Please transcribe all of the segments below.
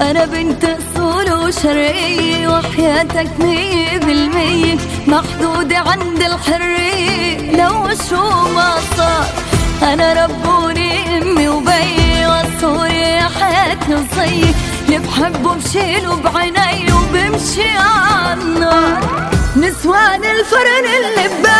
أنا بنت أصول وشرعية وحياتك مية بالمية محدودة عند الحرية لو شو ما صار أنا ربوني أمي وبي وصوري حياتي وصي. اللي بحبه بشيله بعيني وبمشي عالنار نسوان الفرن اللي ببالك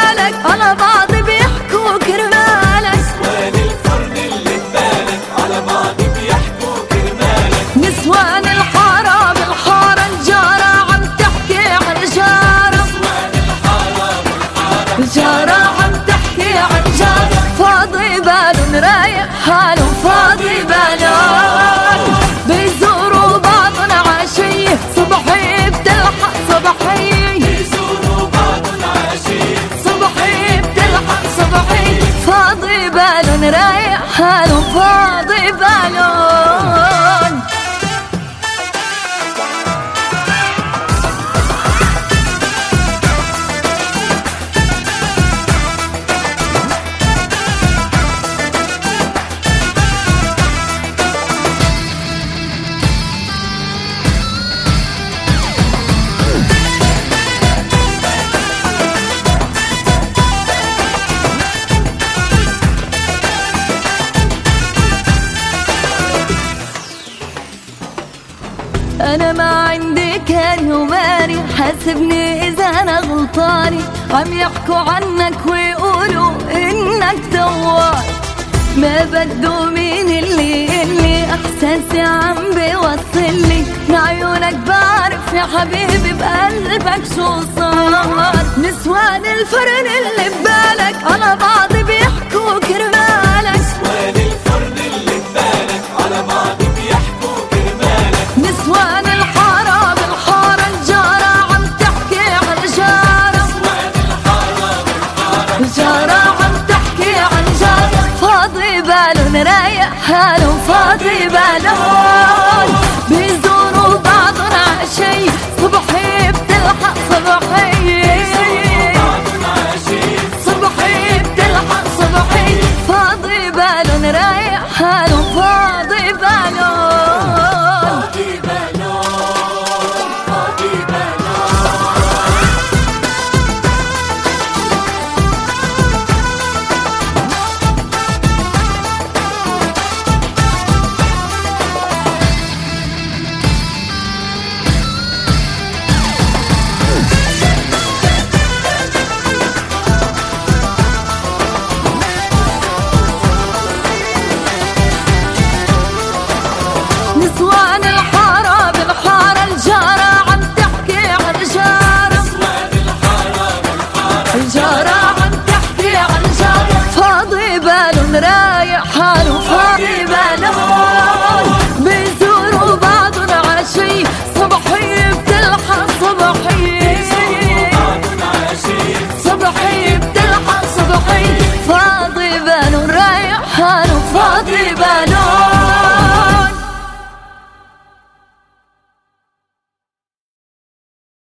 جارة عم تحكي عن جارة فاضي بالون رايح حاله فاضي بالون بيزوروا بعضنا عشية صبحي بتلحق صبحي يزوروا بعض العشية صبحي بتلحق صبحي فاضي بالون رايح حاله فاضي بالون أنا ما عندي كان وماني حاسبني إذا أنا غلطاني. عم يحكوا عنك ويقولوا إنك دوار. ما بدو مين اللي اللي احساسي عم بيوصل لي. من عيونك بعرف يا حبيبي بقلبك شو صار. نسوان الفرن اللي ببالك على بعض كانوا فاضي بالون بيزوروا بعضنا عشي صبحي بتلحق صبحي. صبحي بتلحق صبحي. فاضي بالون رايح حالهم فاضي بالون بال رايح حاله فاضي بالون